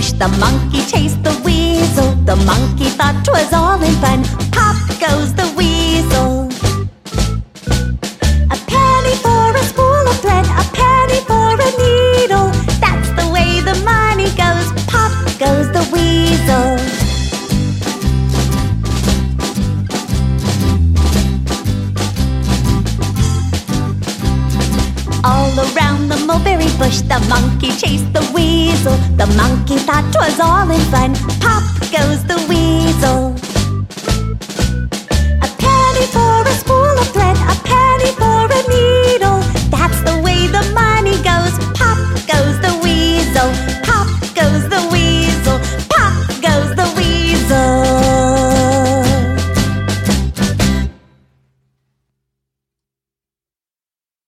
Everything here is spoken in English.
bush, the monkey chased the weasel. The monkey thought 'twas all in fun. Pop goes the weasel. A penny for a spool of thread, a penny for a needle. That's the way the money goes. Pop goes the weasel. All around the mulberry bush, the monkey chased. The monkey thought 'twas all in fun. Pop goes the.